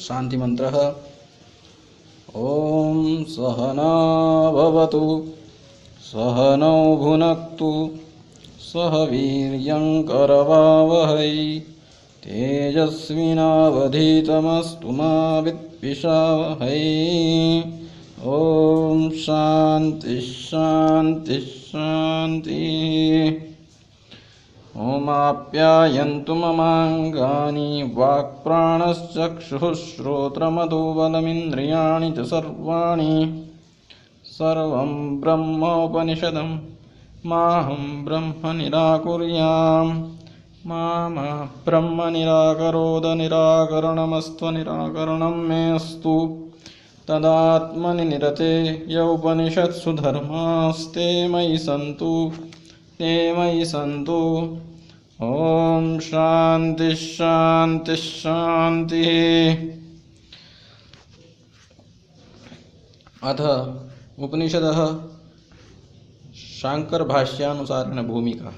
शान्तिमन्त्रः। ॐ सहना भवतु सहनौ भुनक्तु, सह वीर्यङ्करवावहै, तेजस्विनावधीतमस्तु मा विद्विषावहै। ॐ शान्तिः शान्तिः शान्तिः। ओमाप्यायन्तु ममाङ्गानि वाक्प्राणश्चक्षुः बलमिन्द्रियाणि च सर्वाणि। सर्वं ब्रह्मोपनिषदं माहं ब्रह्म निराकुर्याम् मा मा ब्रह्म निराकरोद निराकरणमस्त्वनिराकरणं मे अस्तु। तदात्मनि निरते य उपनिषत्सु धर्मास्ते मयि सन्तु। ते मयि सन्तु ॐ शान्तिः शान्तिः शान्तिः अथ उपनिषदः शाङ्करभाष्यानुसारेण भूमिका।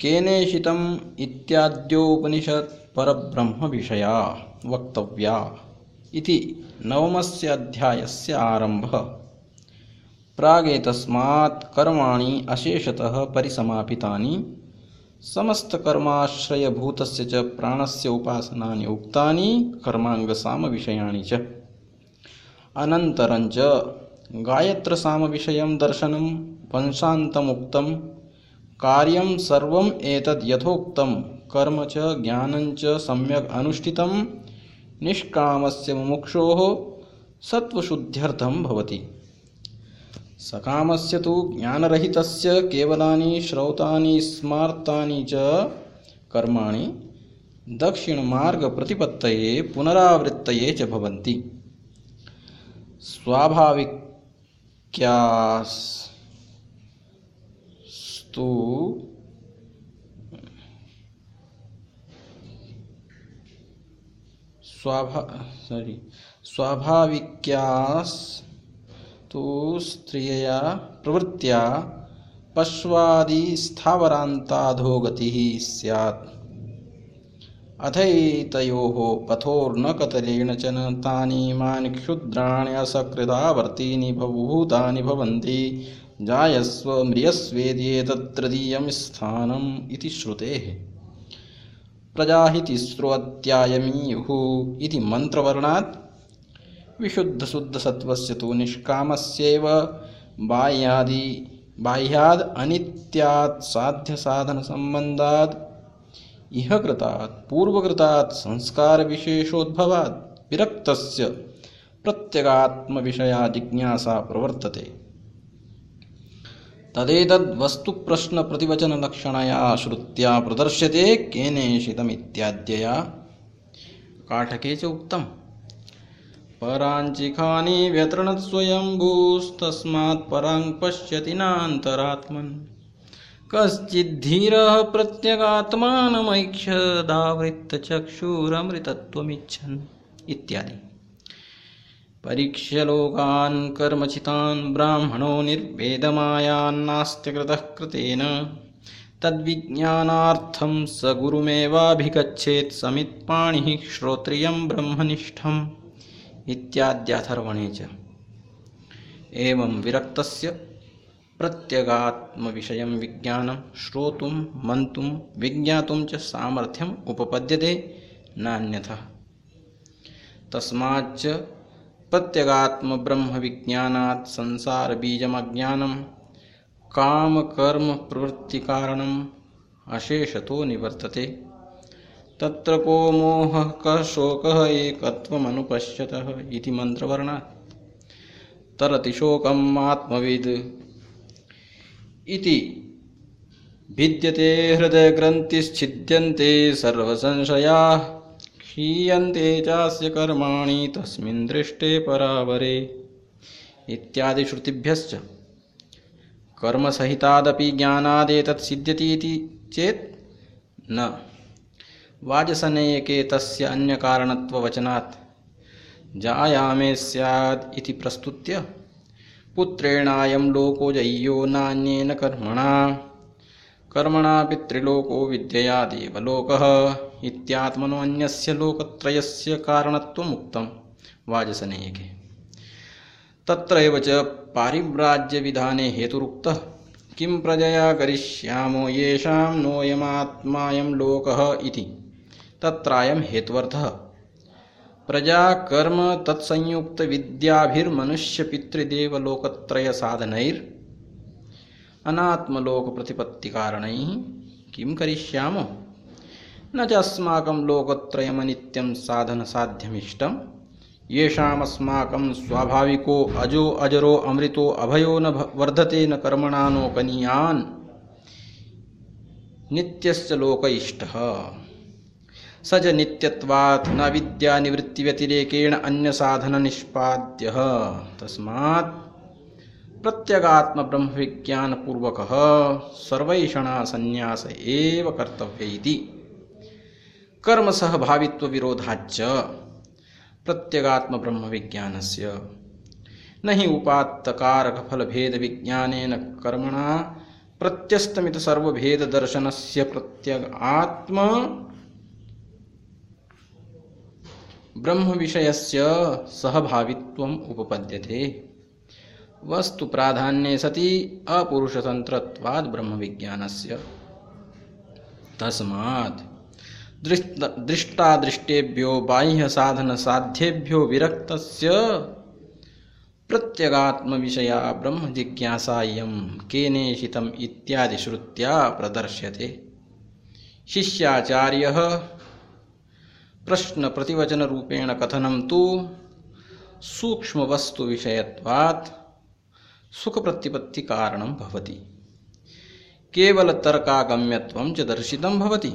केनेषितम् इत्याद्योपनिषत् परब्रह्मविषया वक्तव्या इति नवमस्य अध्यायस्य आरम्भः। प्रागेतस्मात् कर्माणि अशेषतः परिसमापितानि। समस्तकर्माश्रयभूतस्य च प्राणस्य उपासनानि उक्तानि कर्माङ्गसामविषयाणि च। अनन्तरञ्च गायत्रसामविषयं दर्शनं वंशान्तमुक्तं कार्यं सर्वम् एतद् यथोक्तं कर्म च ज्ञानं च सम्यक् अनुष्ठितं निष्कामस्य मुमुक्षोः सत्त्वशुद्ध्यर्थं भवति सकामस्य तु ज्ञानरहितस्य केवलानि श्रौतानि, स्मार्तानि च कर्माणि दक्षिणमार्गप्रतिपत्तये पुनरावृत्तये च भवन्ति। स्वाभाविक्यास्तु स्वाभा सॉरी स्वाभाविक्यास्तु स्त्रियया प्रवृत्त्या पश्वादिस्थावरान्ताधोगतिः स्यात्। अथैतयोः पथोर्न कतलेन च न तानि क्षुद्राणि असकृदावर्तीनि भवभूतानि भवन्ति। जायस्व म्रियस्वेदि एतत्तृतीयं स्थानम् इति श्रुतेः। प्रजाहितिस्रोऽत्यायमीयुः इति मन्त्रवर्णात् विशुद्धशुद्धसत्त्वस्य तु निष्कामस्यैव। बाह्यादि बाह्याद् अनित्यात् साध्यसाधनसम्बन्धात् इह कृतात् पूर्वकृतात्, संस्कारविशेषोद्भवात्, विरक्तस्य प्रत्यगात्मविषया जिज्ञासा प्रवर्तते तदेतद्वस्तुप्रश्नप्रतिवचनलक्षणया श्रुत्या प्रदर्श्यते केनेषितमित्याद्यया काठके च उक्तम्। पराञ्चिखानि व्यतृणत्स्वयम्भूस्तस्मात् परां पश्यति नान्तरात्मन्। कश्चिद्धीरः प्रत्यगात्मानमैक्षदावृत्तचक्षुरमृतत्वमिच्छन्। इत्यादि। परीक्ष्य लोकान् कर्मचितान् ब्राह्मणो निर्वेदमायान्नास्त्यकृतः कृतेन। तद्विज्ञानार्थं स गुरुमेवाभिगच्छेत् समित्पाणिः श्रोत्रियं ब्रह्मनिष्ठम्। इत्याद्याथर्वणे च। एवं विरक्तस्य प्रत्यगात्मविषयं विज्ञानं श्रोतुं, मन्तुं, विज्ञातुं च सामर्थ्यम् उपपद्यते नान्यथः। तस्माच्च प्रत्यगात्मब्रह्मविज्ञानात् संसारबीजमज्ञानं, कामकर्मप्रवृत्तिकारणम् अशेषतो निवर्तते। तत्र को मोहः कः शोकः एकत्वमनुपश्यतः इति मन्त्रवर्णात् तरति शोकम् आत्मविद्। इति। भिद्यते हृदयग्रन्थिश्छिद्यन्ते सर्वसंशयाः। क्षीयन्ते चास्य कर्माणि तस्मिन् दृष्टे परावरे। इत्यादि इत्यादिश्रुतिभ्यश्च कर्मसहितादपि ज्ञानादेतत् सिद्ध्यति इति चेत् न। वाजसनेयके तस्य अन्यकारणत्ववचनात्। जायामे स्यात् इति प्रस्तुत्य, पुत्रेणायं लोको जय्यो नान्येन कर्मणा। कर्मणा पितृलोको विद्यया देवलोकः। इत्यात्मनोऽन्यस्य लोकत्रयस्य कारणत्वमुक्तं वाजसनेयके तत्रैव च पारिव्राज्यविधाने हेतुरुक्तः, किं प्रजया करिष्यामो येषां नोऽयमात्मायं लोकः इति। तत्रायं हेत्वर्थः। प्रजा कर्म तत्संयुक्तविद्याभिर्मनुष्यपितृदेवलोकत्रयसाधनैर् अनात्मलोकप्रतिपत्तिकारणैः किं करिष्यामो? न च अस्माकं लोकत्रयमनित्यं साधनसाध्यमिष्टम्। येषामस्माकं स्वाभाविको अजो अजरो अमृतो अभयो न वर्धते न कर्मणा नो कनीयान् नित्यश्च लोक इष्टः स च नित्यत्वात् न विद्यानिवृत्तिव्यतिरेकेण अन्यसाधननिष्पाद्यः तस्मात् प्रत्यगात्मब्रह्मविज्ञानपूर्वकः सर्वैषणा सन्न्यास एव कर्तव्य इति। कर्मसहभावित्वविरोधाच्च प्रत्यगात्म ब्रह्म विज्ञान से न ही उपात्तकारक फल भेद विज्ञान कर्मणा प्रत्यस्तमित सर्वभेद दर्शन से प्रत्यग आत्म ब्रह्म विषय से सहभावित्व उपपद्यते। वस्तु प्राधान्य सति अपुरुषतंत्रत्वाद ब्रह्म विज्ञान से तस्मात् दृष्टादृष्टेभ्यो बाह्य साधन साध्येभ्यो विरक्त प्रत्यगात्म विषया ब्रह्म जिज्ञासा केनेशितम इत्यादि श्रुत्या प्रदर्श्यते। शिष्याचार्य प्रश्न प्रतिवचन रूपेण कथनम तो सूक्ष्म वस्तु विषयत्वात् सुख प्रतिपत्ति कारणं भवति। केवल तर्कागम्यत्वं च दर्शितं भवति।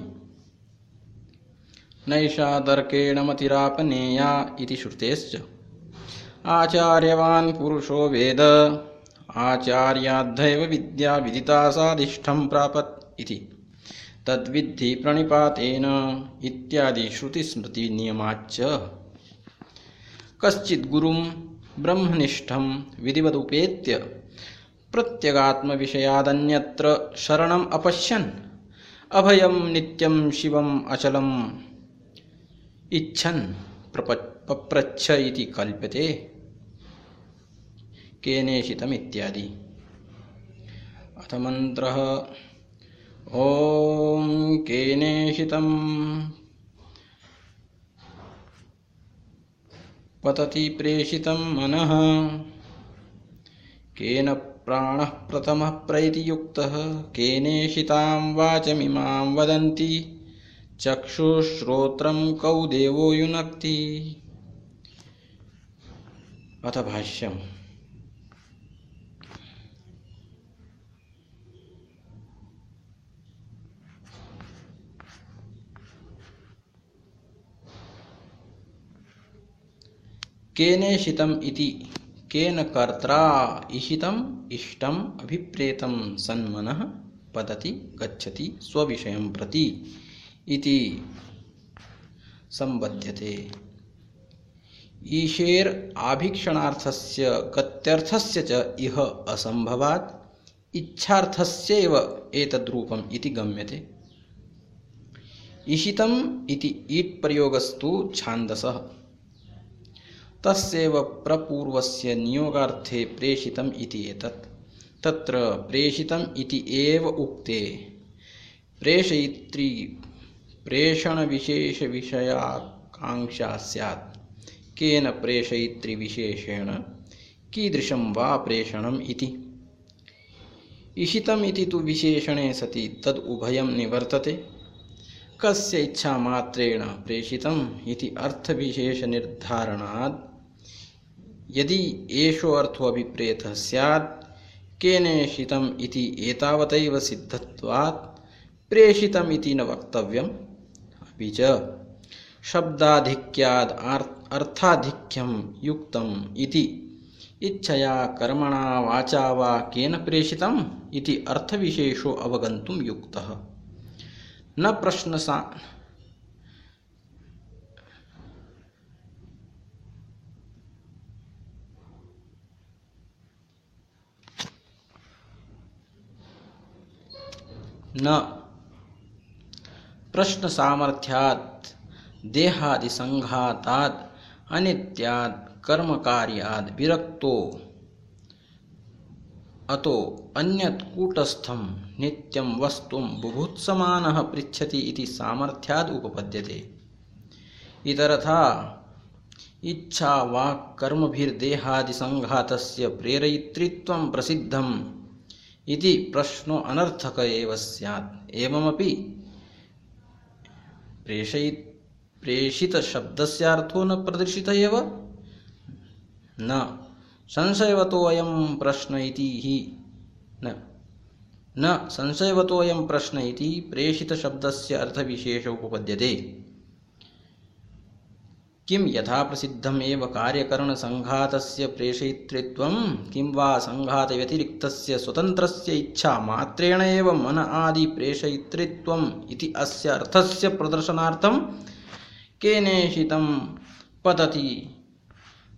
नैषा तर्केण मतिरापनेया इति श्रुतेश्च। आचार्यवान् पुरुषो वेद। आचार्याद्धैव विद्या विदिता साधिष्ठं प्रापत् इति तद्विद्धि प्रणिपातेन इत्यादि श्रुतिस्मृतिनियमाच्च। कश्चित् गुरुं ब्रह्मनिष्ठं विधिवदुपेत्य प्रत्यगात्मविषयादन्यत्र शरणम् अपश्यन्, अभयं नित्यं शिवम् अचलं इच्छन् पप्रच्छ इति कल्प्यते। केनेषितम् इत्यादि अथ मन्त्रः। ॐ केनेषितं पतति प्रेषितं मनः। केन प्राणः प्रथमः प्रैतियुक्तः। केनेषितां वाचमिमां वदन्ति। चक्षुश्रोत्रं कौ देवो युनक्ति। अथ भाष्यम्। केनेशितम् इति। केन कर्त्रा इशितम् इष्टम् अभिप्रेतं सन्मनः पतति, गच्छति स्वविषयं प्रति इति संबध्यते ईशेर आभीक्षणार्थस्य, गत्यर्थस्य च इह असंभवात् इच्छार्थस्यैव एतद्रूपम् इति गम्यते। ईशितम् इति ईट् प्रयोगस्तु छान्दसः। तस्यैव प्रपूर्वस्य नियोगार्थे प्रेषितम् इति एतत्। तत्र प्रेषितम् इति एव उक्ते। प्रेषयित्री प्रेषण विशेष विषयाकांक्षा स्यात्। केन प्रेषयित्री विशेषेण कीदृशं वा प्रेषणम् इति। इशितम् इति तु विशेषणे सति, तद् उभयं निवर्तते। कस्य इच्छामात्रेण प्रेषितम् इति अर्थविशेषनिर्धारणात् यदि एषो अर्थोऽभिप्रेतः स्यात् केनेषितम् इति एतावतैव सिद्धत्वात्, प्रेषितमिति न वक्तव्यम्। अपि च शब्दाधिक्याद् अर्थाधिक्यं युक्तम् इति। इच्छया कर्मणा वाचा वा केन प्रेषितम् इति अर्थविशेषो अवगन्तुं युक्तः। न प्रश्नसा न। प्रश्न सामर्थ्यात् देहादि संघातात् अनित्यात् कर्म कार्याद विरक्तो। अतो अन्यत् कूटस्थं नित्यं वस्तुं बुभुत्समानः पृच्छति इति सामर्थ्याद् उपपद्यते। इतरथा इच्छा वाक् कर्मभिर्देहादिसङ्घातस्य प्रेरयितृत्वं प्रसिद्धम्। इति प्रश्नो अनर्थक एव स्यात्। एवमपि प्रेषयि, प्रेषितशब्दस्यार्थो न प्रदर्शित एव। न। संशयवतोऽयं प्रश्न इति हि। न। न। संशयवतोऽयं प्रश्न इति प्रेषितशब्दस्य अर्थविशेष उपपद्यते। किं यथा प्रसिद्धम् एव कार्यकरणसङ्घातस्य प्रेषयितृत्वं? किं वा सङ्घातव्यतिरिक्तस्य स्वतन्त्रस्य इच्छा मात्रेण एव मन आदि प्रेषयितृत्वम् इति अस्य अर्थस्य प्रदर्शनार्थं केनेषितं पतति।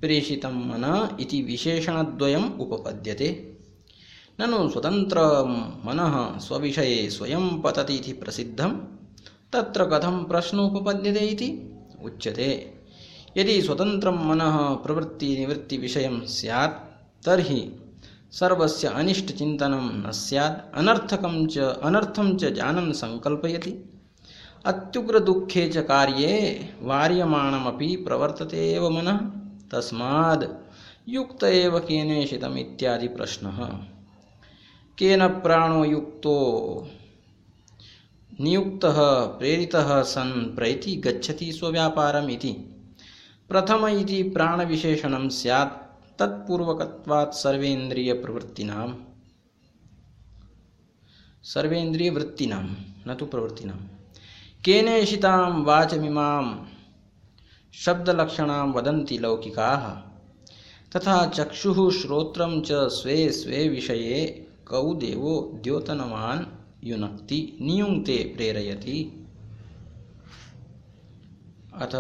प्रेषितं मन इति विशेषणद्वयम् उपपद्यते। ननु स्वतन्त्रं मनः स्वविषये स्वयं पतति इति प्रसिद्धं। तत्र कथं प्रश्नोपपद्यते इति? उच्यते। यदि स्वतन्त्रं मनः प्रवृत्तिनिवृत्तिविषयं स्यात्, तर्हि सर्वस्य अनिष्टचिन्तनं न स्यात्, अनर्थकं च, अनर्थं च जानन् सङ्कल्पयति अत्युग्रदुःखे च कार्ये वार्यमाणमपि प्रवर्तते एव मनः। तस्माद् युक्त एव केनेषितम् इत्यादि प्रश्नः। केन प्राणो युक्तो नियुक्तः, प्रेरितः सन् प्रैति गच्छति स्वव्यापारम् इति प्रथम इति प्राणविशेषणं स्यात्, तत्पूर्वकत्वात् सर्वेन्द्रियप्रवृत्तीनां सर्वेन्द्रियवृत्तीनां न तु प्रवृत्तीनां केनेषितां वाचमिमां, शब्दलक्षणां वदन्ति लौकिकाः, तथा चक्षुः श्रोत्रं च स्वे स्वे विषये कौ देवो द्योतनवान् युनक्ति नियुङ्क्ते प्रेरयति। अथ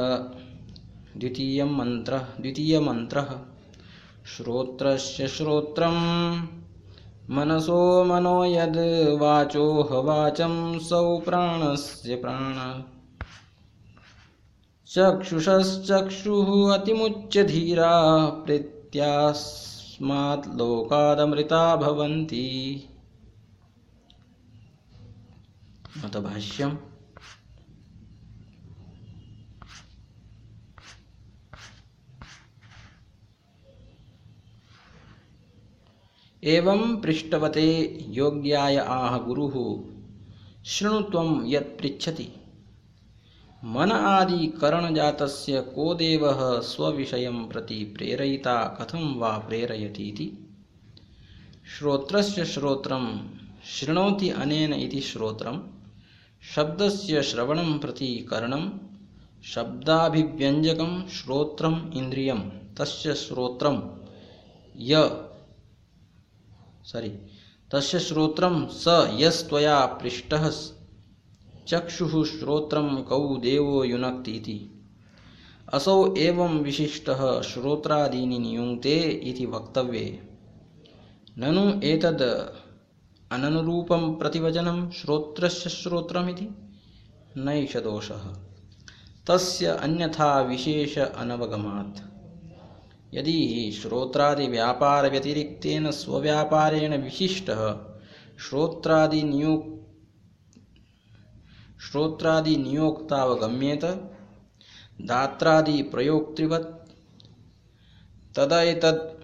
द्वितीयं मन्त्रः, द्वितीयमन्त्रः। श्रोत्रस्य श्रोत्रं मनसो मनो यद् वाचं सौ प्राणस्य प्राण। चक्षुषश्चक्षुः अतिमुच्य धीरा, प्रीत्यास्मात् लोकादमृता भवन्ति। एवं पृष्ठवते योग्याय आह गुरुः। शृणु त्वं यत् पृच्छति। मन आदि करणजातस्य को देवः स्वविषयं प्रति प्रेरयिता कथं वा प्रेरयतीति? श्रोत्रस्य श्रोत्रं शृणोति अनेन इति श्रोत्रं। शब्दस्य श्रवणं प्रति कर्णं। शब्दाभिव्यञ्जकं श्रोत्रम् इन्द्रियं। तस्य श्रोत्रं य सॉरी तस्य श्रोत्रं स यस्त्वया पृष्टः चक्षुः श्रोत्रं कौ देवो युनक्ति असौ एवं विशिष्टः श्रोत्रादीनि नियुङ्क्ते इति वक्तव्ये। ननु एतद् अननुरूपं प्रतिवचनं श्रोत्रस्य श्रोत्रमिति? नैष दोषः। तस्य अन्यथा विशेष अनवगमात्। यदि श्रोत्रादिव्यापारव्यतिरिक्तेन स्वव्यापारेण विशिष्टः श्रोत्रादिनियुक् श्रोत्रादिनियोक्तावगम्येत दात्रादिप्रयोक्तृवत् तदा एतद्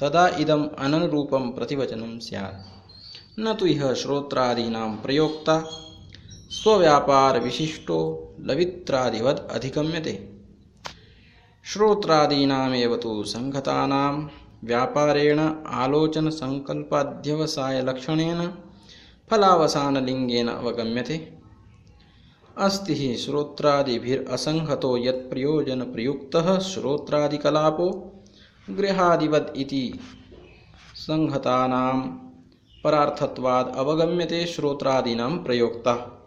तदा इदम् अननुरूपं प्रतिवचनं स्यात्। न तु इह श्रोत्रादीनां प्रयोक्ता। स्वव्यापार विशिष्टो लवित्रादिवद अधिगम्यते। श्रोत्रादीनामेव तु सङ्घतानां व्यापारेण आलोचनसङ्कल्पाध्यवसायलक्षणेन फलावसानलिङ्गेन अवगम्यते। अस्ति श्रोत्रादिभिरसङ्हतो यत्प्रयोजनप्रयुक्तः श्रोत्रादिकलापो गृहादिवद् इति। सङ्हतानां परार्थत्वाद् अवगम्यते श्रोत्रादीनां प्रयोक्ता।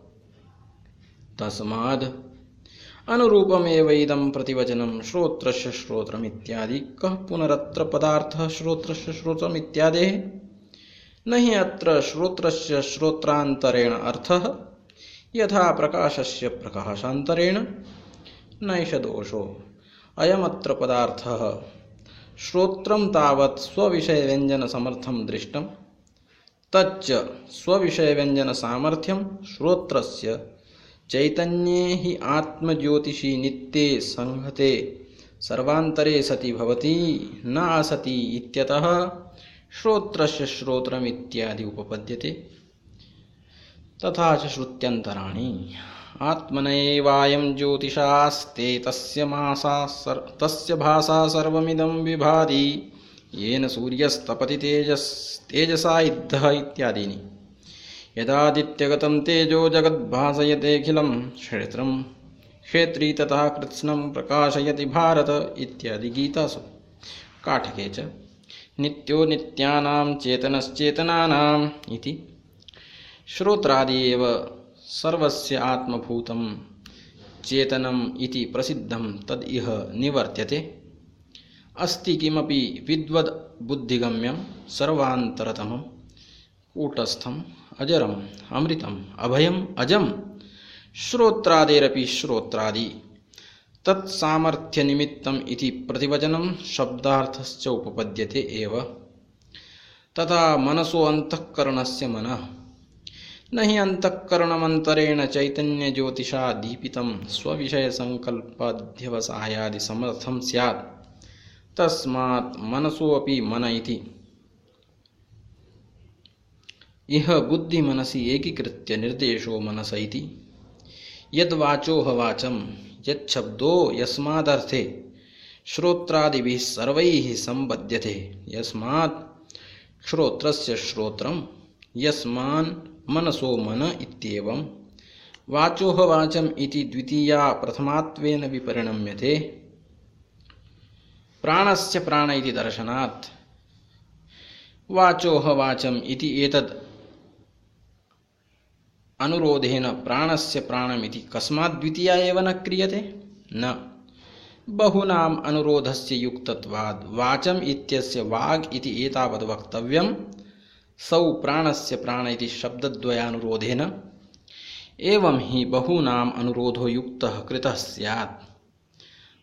तस्माद् अनुरूपमेव इदं प्रतिवचनं श्रोत्रस्य श्रोत्रमित्यादि। कः पुनरत्र पदार्थः श्रोत्रस्य श्रोत्रमित्यादेः? न हि अत्र श्रोत्रस्य श्रोत्रान्तरेण अर्थः, यथा प्रकाशस्य प्रकाशान्तरेण। नैष दोषो। अयमत्र पदार्थः। श्रोत्रं तावत् स्वविषयव्यञ्जनसमर्थं दृष्टं तच्च स्वविषयव्यञ्जनसामर्थ्यं श्रोत्रस्य चैतन्ये हि आत्मज्योतिषि नित्ये संहते, सर्वान्तरे सति भवति, न असति इत्यतः श्रोत्रस्य श्रोत्रमित्यादि उपपद्यते। तथा च श्रुत्यन्तराणि। आत्मनैवायं ज्योतिषास्ते, तस्य मासा सर्, तस्य भाषा सर्वमिदं विभाति, येन सूर्यस्तपति तेजस्, तेजसा इद्धः इत्यादीनि। यदादित्यगतं तेजो जगद्भासयतेऽखिलं क्षेत्रं क्षेत्री तथा कृत्स्नं प्रकाशयति भारत इत्यादि गीतासु। काठके च, नित्यो नित्यानां चेतनश्चेतनानाम् इति। श्रोत्रादि एव सर्वस्य आत्मभूतं चेतनम् इति प्रसिद्धं तद् इह निवर्त्यते। अस्ति किमपि विद्वद् बुद्धिगम्यं सर्वान्तरतमं कूटस्थम् अजरम्, अमृतम्, अभयम, अजम, श्रोत्रादेरपि श्रोत्रादि। तत्सामर्थ्यनिमित्तम् इति प्रतिवचनं शब्दार्थश्च उपपद्यते एव। तथा मनसो अन्तःकरणस्य मनः। न हि अन्तःकरणमन्तरेण चैतन्यज्योतिषा दीपितं स्वविषयसङ्कल्पाध्यवसायादिसमर्थं स्यात्। तस्मात् मनसोऽपि मन इति। इह बुद्धिमनसि एकीकृत्य निर्देशो मनस इति। यद्वाचोह वाचं यच्छब्दो यस्मादर्थे, श्रोत्रादिभिः सर्वैः सम्बध्यते। यस्मात् श्रोत्रस्य श्रोत्रं, यस्मान् मनसो मन इत्येवं। वाचोह वाचम् इति द्वितीया प्रथमात्वेन विपरिणम्यते। प्राणस्य प्राण इति दर्शनात्। वाचोह वाचम् इति एतद् अनुरोधेन प्राणस्य प्राणमिति कस्मात् द्वितीया एव न क्रियते? न। बहूनाम् अनुरोधस्य युक्तत्वाद् वाचम् इत्यस्य वाग् इति एतावद् वक्तव्यं सौ प्राणस्य प्राण इति शब्दद्वयानुरोधेन। एवं हि बहूनाम् अनुरोधो युक्तः कृतः स्यात्।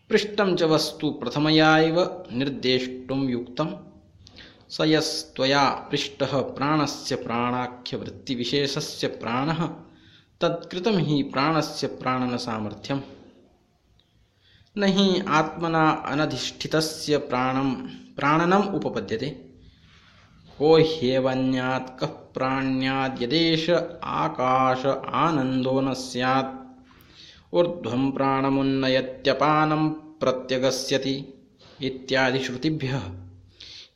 पृष्टं च वस्तु प्रथमया एव निर्देष्टुं युक्तम्। स यस्त्वया पृष्टः प्राणस्य प्राणाख्यवृत्तिविशेषस्य प्राणः तत्कृतं हि प्राणस्य प्राणनसामर्थ्यम्। न हि आत्मना अनधिष्ठितस्य प्राणं प्राणनम् उपपद्यते। को ह्येवन्यात् कः प्राण्याद्यदेश आकाश आनन्दो न स्यात्। ऊर्ध्वं प्राणमुन्नयत्यपानं प्रत्यगस्यति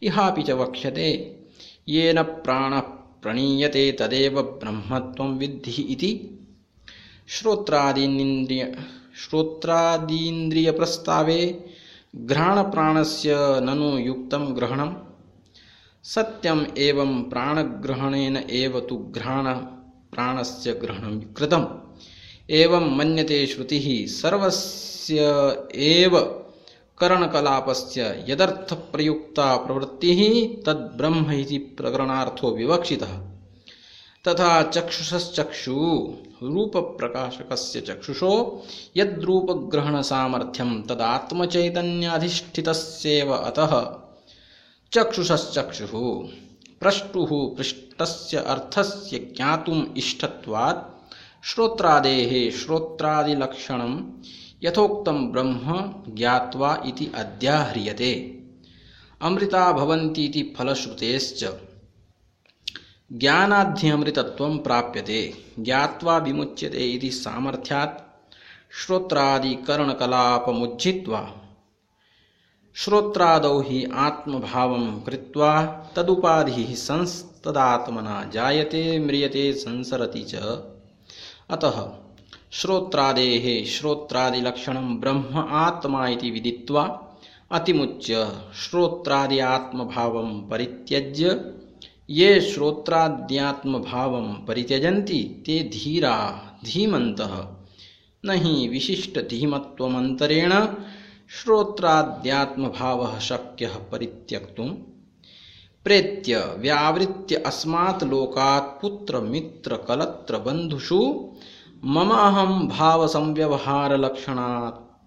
इत्यादि श्रुतिभ्यः इहापि च वक्ष्यते येन प्राणः प्रणीयते तदेव ब्रह्मत्वं विद्धि इति श्रोत्रादीनिन्द्रिय श्रोत्रादीन्द्रियप्रस्तावे घ्राणप्राणस्य ननु युक्तं ग्रहणं सत्यम् एवं प्राणग्रहणेन एव तु घ्राणप्राणस्य ग्रहणं कृतम् एवं मन्यते श्रुतिः सर्वस्य एव करणकलापस्य यदर्थप्रयुक्ता प्रवृत्तिः तद्ब्रह्म इति प्रकरणार्थो विवक्षितः। तथा चक्षुषश्चक्षु, रूपप्रकाशकस्य चक्षुषो, यद्रूपग्रहणसामर्थ्यं तदात्मचैतन्याधिष्ठितस्येव अतः। चक्षुषश्चक्षुः, प्रष्टुः पृष्टस्य अर्थस्य ज्ञातुम् इष्टत्वात्, श्रोत्रादेः श्रोत्रादिलक्षणं यथोक्तं ब्रह्म ज्ञात्वा इति अमृता भवन्ति इति फलश्रुतेश्च। ज्ञानाध्यमृतत्वं प्राप्यते। ज्ञात्वा विमुच्यते इति सामर्थ्यात्। श्रोत्रादिकरणकलापमुज्झित्वा श्रोत्रादौ हि आत्मभावं कृत्वा तदुपाधिः संस्तदात्मना जायते, म्रियते, संसरति च। अतः श्रोत्रादेः श्रोत्रादिलक्षणं ब्रह्म आत्मा इति विदित्वा अतिमुच्य श्रोत्रादि आत्मभावं परित्यज्य, ये श्रोत्राद्यात्मभावं परित्यजन्ति, ते धीरा धीमन्तः। न हि विशिष्टधीमत्वमन्तरेण श्रोत्राद्यात्मभावः शक्यः परित्यक्तुं। प्रेत्य व्यावृत्य अस्मात् लोकात् पुत्र मित्र कलत्र बंधुषु मम अहम भाव संव्यवहार लक्षणात्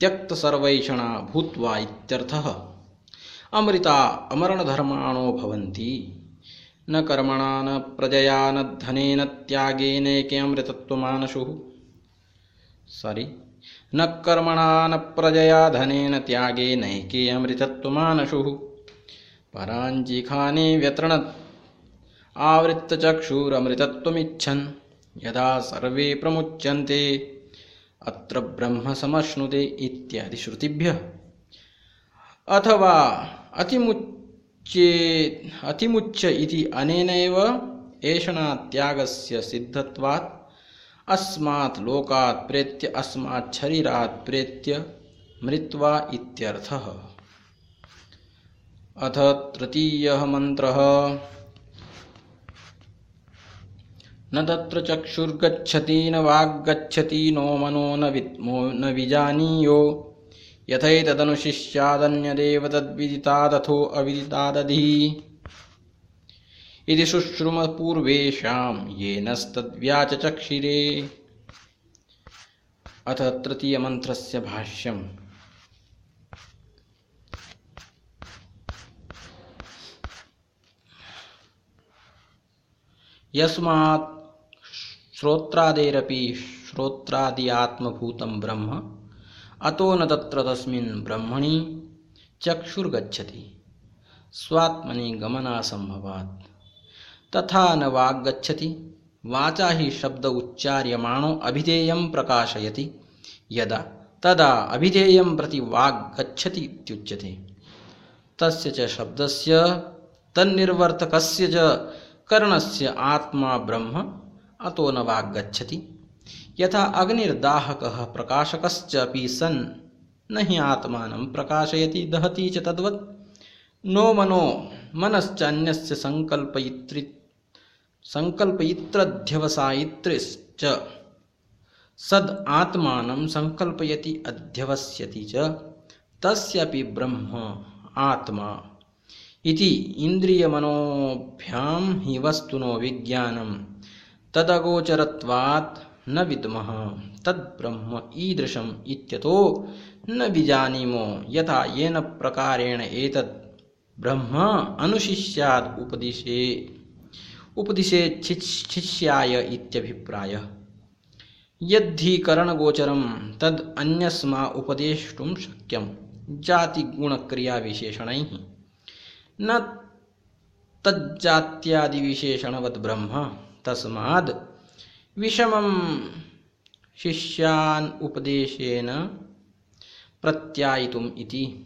त्यक्त सर्वैषणा भूत्वा इत्यर्थः, अमृता अमरणधर्माणो भवन्ति। न कर्मणा न प्रजया न धनेन त्यागेनैके अमृतत्वमानशुः सारी न कर्मणा न प्रजया धनेन त्यागेनैके अमृतत्वमानशुः पराञ्जिखाने व्यतृणत्। आवृत्तचक्षुरमृतत्वमिच्छन्। यदा सर्वे प्रमुच्यन्ते अत्र ब्रह्म समश्नुते इत्यादि श्रुतिभ्यः अथवा अतिमुच्ये अतिमुच्य इति अनेनैव एषणात्यागस्य सिद्धत्वात् अस्मात् लोकात् प्रेत्य अस्मात् शरीरात् प्रेत्य मृत्वा इत्यर्थः। अथ तृतीयः मन्त्रः न तत्र चक्षुर्गच्छति न वाग्गच्छति नो मनो न वि न विजानीयो। यथैतदनुशिष्यादन्यदेव तद्विदितादथो अविदितादधिः। इति शुश्रुमपूर्वेषां येनस्तद्व्याचचक्षिरे। अथ तृतीयमन्त्रस्य भाष्यम्। यस्मात् श्रोत्रादेरपि श्रोत्रादि ब्रह्म, अतो न तत्र तस्मिन् ब्रह्मणि चक्षुर्गच्छति। स्वात्मनि गमनासंभवात् तथा न वाग्गच्छति, वाचा ही शब्द उच्चार्यमाणो अभिधेयं प्रकाशयति। यदा, तदा अभिधेयं प्रति वाग् गच्छति इत्युच्यते। तस्य च शब्दस्य, तन्निर्वर्तकस्य च कर्णस्य आत्मा ब्रह्म अतो न वाग्गच्छति। यथा अग्निर्दाहकः प्रकाशकश्चापि सन् न हि आत्मानं प्रकाशयति दहति च तद्वत्। नो मनो मनश्च अन्यस्य सङ्कल्पयित्रि सङ्कल्पयित्रध्यवसायित्रिश्च। सद् आत्मानं सङ्कल्पयति अध्यवस्यति च। तस्यापि ब्रह्म आत्मा। इति इन्द्रियमनोभ्यां हि वस्तुनो विज्ञानं तदगोचरत्वात् न विद्मः। तद्ब्रह्म ईदृशम् इत्यतो न विजानीमो। यथा येन प्रकारेण एतद् ब्रह्म अनुशिष्याद् उपदिशे। उपदिशे शिष्याय इत्यभिप्रायः। यद्धि करणगोचरं तद् अन्यस्मा उपदेष्टुं शक्यं जातिगुणक्रियाविशेषणैः। न तज्जात्यादिविशेषणवद् ತಸ್ಮಾದ್ ವಿಷಮಂ ಶಿಷ್ಯಾನ್ ಉಪದೇಶೇನ ಪ್ರತ್ಯಾಯಿತು ಇತಿ.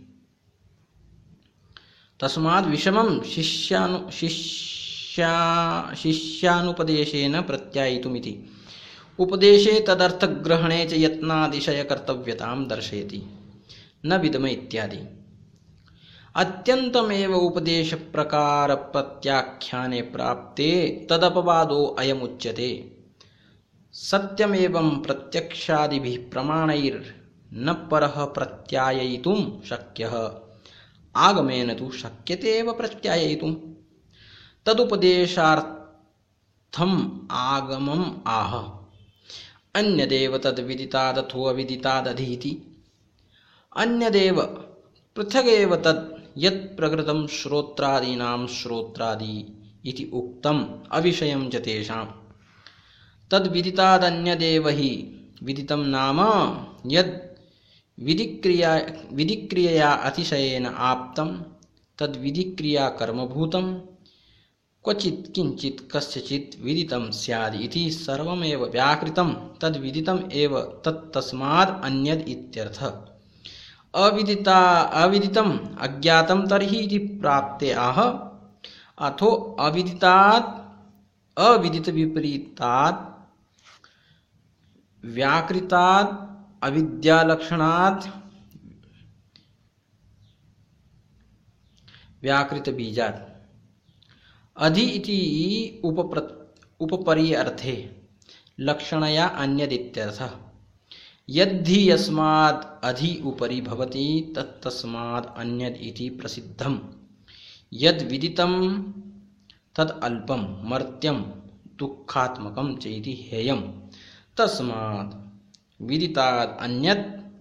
ತಸ್ಮಾದ್ ವಿಷಮಂ ಶಿಷ್ಯಾನು ಶಿಷ್ಯಾ ಶಿಷ್ಯಾನುಪದೇಶೇನ ಪ್ರತ್ಯಾಯಿತು ಇತಿ. ಉಪದೇಶೇ ತದರ್ಥಗ್ರಹಣೆ ಚ ಯತ್ನಾದಿಶಯ ಕರ್ತವ್ಯತಾಂ ದರ್ಶಯತಿ. ನ ವಿದಮ ಇತ್ಯಾದಿ. उपदेश प्रकार प्रत्याख्याने प्राप्ते तदपवादो अयमुच्यते। सत्यमेवं प्रत्यक्षादिभिः प्रमाणैर्न परः प्रत्याययितुं शक्यः। आगमेन तु शक्यते एव प्रत्याययितुं तदुपदेशार्थम् आगमम् आह। अन्यदेव तद्विदितादथो अविदितादधीति। अन्यदेव पृथगेव तत् यत् प्रकृतं श्रोत्रादीनां श्रोत्रादि इति उक्तम् अविषयं च तेषां। तद्विदितादन्यदेव हि विदितं नाम यद् विधिक्रिया विधिक्रियया अतिशयेन आप्तं तद्विधिक्रिया कर्मभूतं क्वचित् किञ्चित् कस्यचित् विदितं स्याद् इति सर्वमेव व्याकृतं तद्विदितम् एव तत्तस्माद् अन्यद् इत्यर्थः अविदिता, अविदितम, अज्ञातम तरही इति प्राप्ते आह। अथो अविदितात्, अविदित विपरीतात्, व्याकृतात्, अविद्यालक्षणात्, व्याकृत बीजात्। अधि इति उपप्र उपपरि अर्थे लक्षणया अन्यदित्यर्थः। यद्धि यस्मात् अधि उपरि भवति तत्तस्मात् अन्यद् इति प्रसिद्धम्। यद विदितम तद अल्पम, मर्त्यम दुःखात्मकं चेति हेयं तस्मात् विदितात् अन्यत्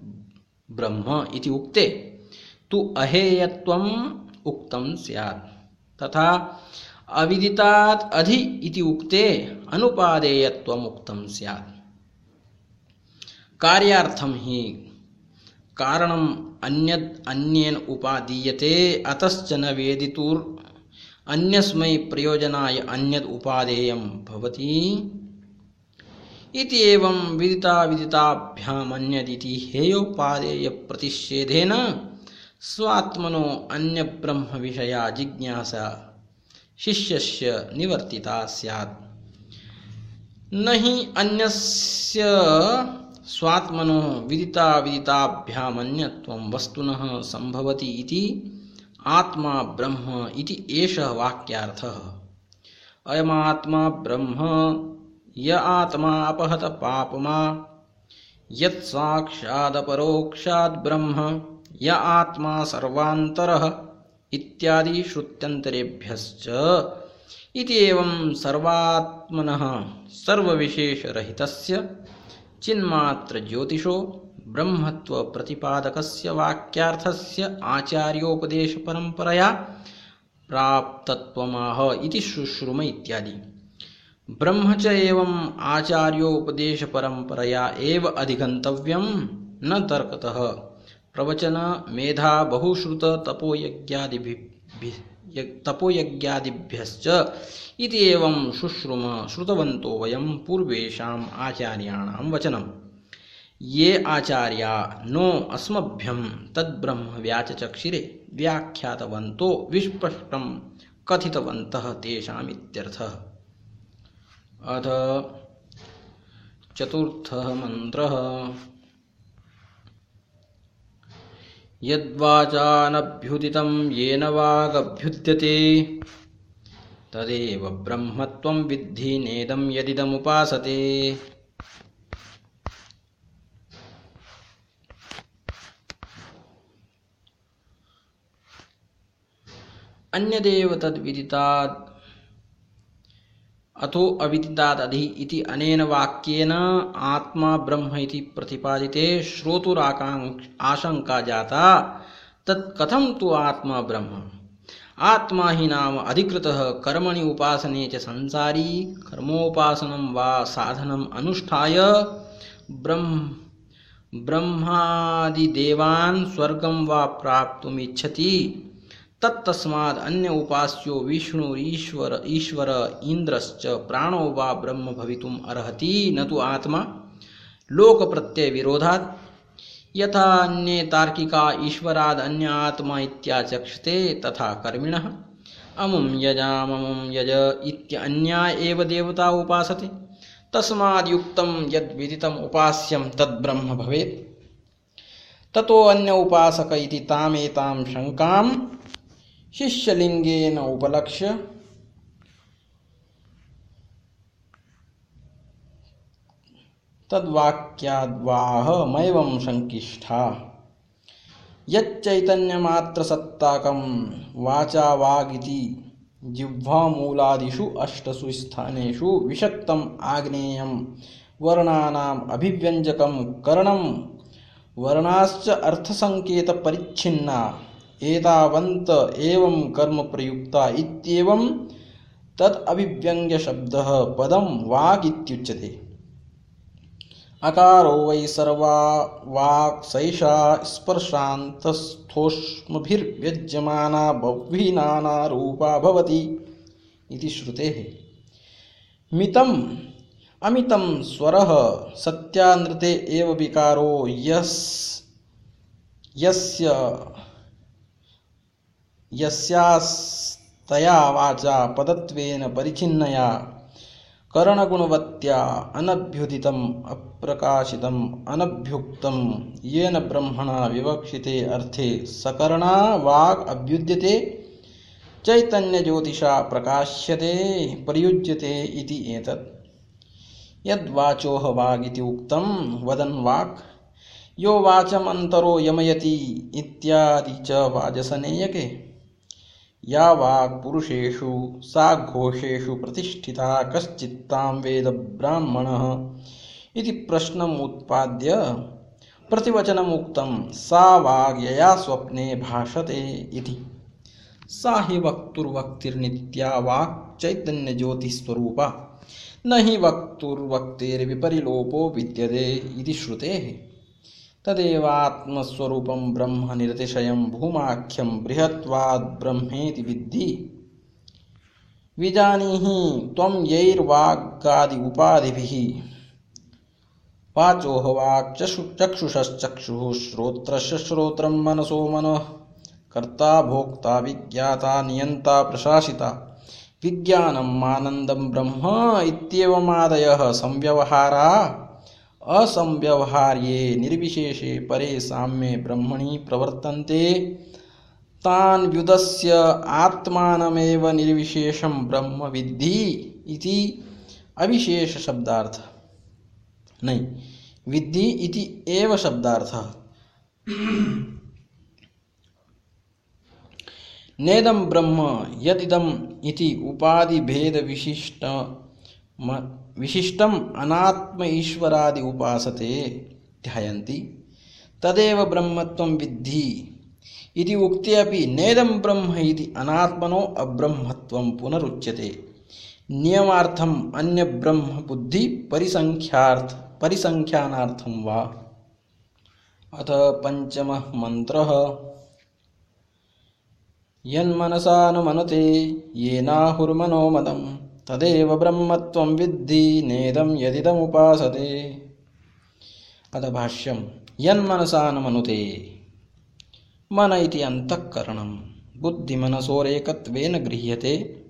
ब्रह्म इति उक्ते। तु अहेयत्वम् उक्तं स्यात्। तथा अविदितात् अधि इति उक्ते, अनुपादेयत्वम् उक्तं स्यात्। कार्यार्थं हि कारणम् अन्यद् अन्येन उपादीयते, अतश्च न वेदितुर् अन्यस्मै प्रयोजनाय अन्यद् उपादेयं भवति। इति एवं विदिता विदिताभ्याम् अन्यदिति हेयोपादेयप्रतिषेधेन स्वात्मनो अन्यब्रह्मविषया जिज्ञासा शिष्यस्य निवर्तिता स्यात्। न हि अन्यस्य स्वात्मनो विदिता विदिताभ्यामन्यत्वं वस्तुनः सम्भवति इति आत्मा ब्रह्म इति एषः वाक्यार्थः। अयमात्मा ब्रह्म य आत्मा अपहत पापमा यत् साक्षादपरोक्षात् ब्रह्म य आत्मा सर्वान्तरः इत्यादि श्रुत्यन्तरेभ्यश्च। इति एवं सर्वात्मनः सर्वविशेषरहितस्य चिन्मात्रज्योतिषो ब्रह्मत्व प्रतिपादकस्य वाक्यार्थस्य आचार्योपदेशपरम्परया प्राप्तत्वमाह इति शुश्रुम इत्यादि। ब्रह्म च एवं आचार्योपदेशपरम्परया एव अधिगन्तव्यं न तर्कतः। प्रवचन मेधा बहुश्रुत तपोयज्ञादिभिः तपोयज्ञादिभ्यश्च। इति एवं शुश्रुम श्रुतवन्तो वयं पूर्वेषाम् आचार्याणां वचनम् ये आचार्या नो अस्मभ्यं तद्ब्रह्म व्याचचक्षिरे व्याख्यातवन्तो विस्पष्टं कथितवन्तः तेषामित्यर्थः। अथ चतुर्थः मन्त्रः यद्वाचानभ्युदितं येन वागभ्युद्यते। तदेव ब्रह्मत्वं विद्धि नेदं यदिदमुपासते। अन्यदेव तद्विदितात् अथो इति अनेन वाक्येन आत्मा ब्रह्म इति प्रतिपादिते आशंका जाता। तत् कथं तु आत्मा ब्रह्म? आत्मा हि नाम अधिकृतः कर्मणि उपासने च संसारी, कर्मोपासनं वा साधनम् अनुष्ठाय। ब्रह्म, ब्रह्मादिदेवान् स्वर्गं वा प्राप्तुमिच्छति तत्तस्माद् अन्य उपास्यो विष्णुरीश्वर ईश्वर ईश्वर, इंद्रश्च, प्राणो वा ब्रह्म भवितुम् अर्हति, न तु आत्मा। लोक प्रत्यय विरोधात् यथा अन्ये तार्किका, ईश्वराद अन्य आत्मा इत्याचक्षते, तथा कर्मिणः। अमुं यजाममुं यज इत्यन्या एव देवता उपासते। तस्माद् युक्तं यद्विदितम् उपास्यं तद्ब्रह्म भवेत्। ततो अन्य उपासक इति तामेतां शङ्कां शिष्यलिंगेन उपलक्ष्य। तद्वाक्याद्वाहमैवं शङ्किष्ठा यच्चैतन्यमात्रसत्ताकं वाचा वागिति जिह्वामूलादिषु अष्टसु स्थानेषु विषक्तम् आग्नेयं वर्णानाम् अभिव्यञ्जकं करणं। वर्णाश्च अर्थसङ्केतपरिच्छिन्ना। एतावन्त एवं कर्म प्रयुक्ता इत्येवं तत् अभिव्यङ्ग्य शब्दः पदं वाक् इत्युच्यते। अकारो वै सर्वा वाक् सैषा स्पर्शान्तस्थोष्मभिर्व्यज्यमाना बह्वीनानारूपा भवति इति श्रुतेः। मितम् अमितं स्वरः सत्यानृते एव विकारो यस् यस्य यस्यास्तया वाचा पदत्वेन परिचिन्नया। करणगुणवत्या अनभ्युदितम्, अप्रकाशितम् अनभ्युक्तं येन ब्रह्मणा विवक्षिते अर्थे सकरणा वाग् अभ्युद्यते, चैतन्यज्योतिषा प्रकाश्यते, प्रयुज्यते इति एतत्। यद्वाचोह वागिति उक्तं वदन् वाक्, यो वाचमन्तरो यमयति इत्यादि च वाजसनेयके। या वाक्पुरुषेषु सा घोषेषु प्रतिष्ठिता कश्चित्तां वेद ब्राह्मणः। इति प्रश्नम् उत्पाद्य प्रतिवचनमुक्तं, सा वाग्यया स्वप्ने भाषते इति। सा हि वक्तुर्वक्तिर्नित्या वाक् चैतन्यज्योतिस्वरूपा। न हि वक्तुर्वक्तेर्विपरिलोपो विद्यते इति श्रुतेः। तदेवात्मस्वरूपं ब्रह्म निरतिशयं भूमाख्यं बृहत्वाद् ब्रह्मेति विद्धि। विजानीहि त्वं यैर्वाग्गादि उपाधिभिः। वाचोह वाक् चक्षुषश्चक्षुः श्रोत्रस्य श्रोत्रं मनसो मनः। कर्ता भोक्ता विज्ञाता नियन्ता प्रशासिता। विज्ञानम् आनन्दं ब्रह्म इत्येवमादयः संव्यवहारा असंव्यवहार्ये निर्विशेषे परे साम्ये ब्रह्मणि प्रवर्तन्ते। तान् व्युदस्य आत्मानमेव निर्विशेषं ब्रह्म विद्धि इति अविशेषशब्दार्थः। नहीं, विद्धि इति एव शब्दार्थ। नेदम ब्रह्म यदिदम इति उपाधि भेद विशिष्ट विशिष्टम अनात्म ईश्वरादि उपासते ध्यायन्ति। तदेव ब्रह्मत्वं विद्धि। इति उक्ते अपि नेदं ब्रह्म इति अनात्मनो अब्रह्मत्वं पुनरुच्यते। नियमार्थम अन्य ब्रह्म बुद्धि परिसंख्यार्थ परिसंख्यानार्थं वा। अथ पञ्चमः मन्त्रः। यन्मनसानुमनुते येनाहुर्मनो मदं तदेव ब्रह्मत्वं विद्धि नेदं यदिदमुपासते। अथ भाष्यं यन्मनसानुमनुते। मन इति अन्तःकरणं बुद्धिमनसोरेकत्वेन गृह्यते।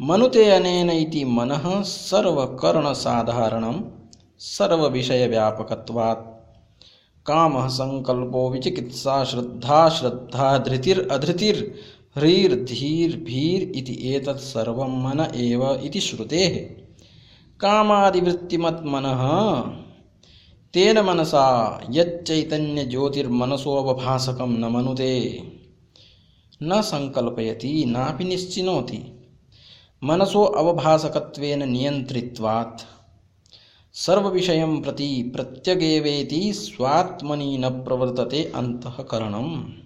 मनुते अनेन इति मनः सर्वकरणसाधारणं सर्वविषयव्यापकत्वात्। कामः सङ्कल्पो विचिकित्सा श्रद्धा श्रद्धा धृतिरधृतिर् ह्रीर्धीर्भीर् इति एतत् सर्वं मन एव इति श्रुतेः। कामादिवृत्तिमत्मनः, तेन मनसा यच्चैतन्यज्योतिर्मनसोऽवभासकं न मनुते। न सङ्कल्पयति, नापि निश्चिनोति। मनसो अवभासकत्वेन नियन्त्रित्वात्। सर्वविषयं प्रति प्रत्यगेवेति स्वात्मनि न प्रवर्तते अन्तःकरणम्।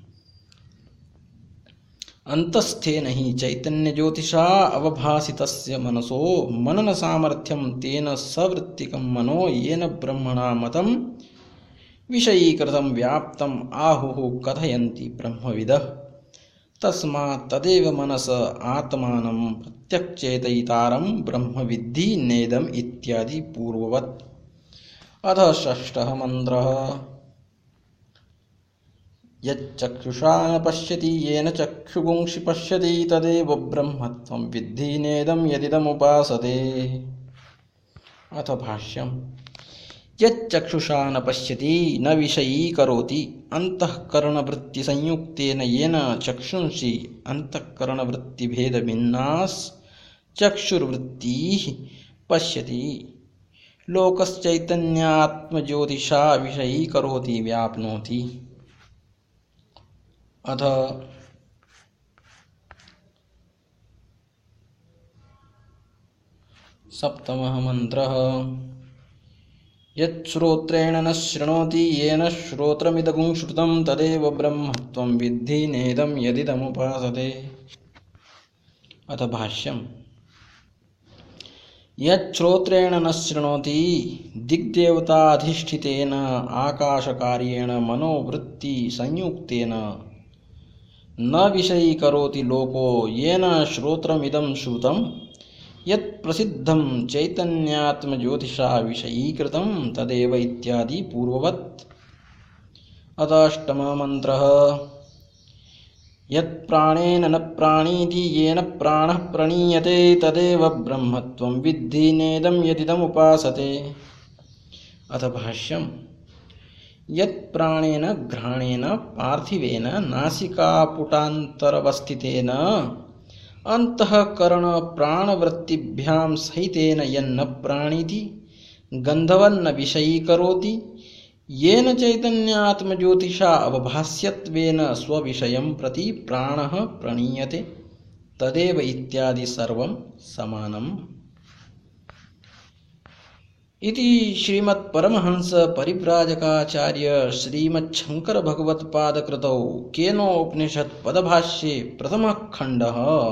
अन्तस्थेन हि चैतन्यज्योतिषा अवभासितस्य मनसो मननसामर्थ्यं तेन सवृत्तिकं मनो येन ब्रह्मणा मतं विषयीकृतं व्याप्तम् आहुः कथयन्ति ब्रह्मविदः तस्मात् तदेव मनस आत्मानं प्रत्यक्षेतयितारं ब्रह्मविद्धि नेदम् इत्यादि पूर्ववत् अथ षष्ठः मन्त्रः यच्चक्षुषा न पश्यति, येन चक्षुगुंषि पश्यति, तदेव ब्रह्मत्वं विद्धि नेदं यदिदमुपासते। अथ भाष्यम्। यच्चक्षुषा न पश्यति, न विषयीकरोति अंतकरणवृत्तिसंयुक्तेन येन चक्षुंषि अंतःकरणवृत्तिभेदभिन्नाश्चक्षुर्वृत्तिः पश्यति। लोकश्चैतन्यात्मज्योतिषा विषयीकरोति, व्याप्नोति। अथ सप्तमः मन्त्रः। यच्छ्रोत्रेण न शृणोति येन श्रोत्रमिदगुं श्रुतं तदेव ब्रह्म त्वं विद्धि नेदं यदिदमुपासते। अथ भाष्यम्। यच्छ्रोत्रेण न शृणोति दिग्देवताधिष्ठितेन आकाशकार्येण मनोवृत्तिसंयुक्तेन न विषयीकरोति लोको येन श्रोत्रमिदं श्रुतं यत् प्रसिद्धं चैतन्यात्मज्योतिषा विषयीकृतं तदेव इत्यादि पूर्ववत्। अताष्टममन्त्रः यत्प्राणेन न प्राणीति येन प्राणः प्रणीयते तदेव ब्रह्मत्वं विद्धि नेदं यदिदमुपासते। अथ भाष्यम् यत्प्राणेन घ्राणेन पार्थिवेन नासिकापुटान्तरवस्थितेन अंतकरण प्राणवृत्तिभ्यां सहितेन यन्न प्राणीति गन्धवन्न विषयीकरोति येन चैतन्यात्मज्योतिषा अवभास्यत्वेन स्वविषयं प्रति प्राणः प्रणीयते तदेव इत्यादि सर्वं समानम् इति श्रीमत्परमहंस परिव्राजकाचार्य श्रीमच्छङ्कर भगवत्पादकृतौ केनोपनिषत् पदभाष्ये प्रथमः खण्डः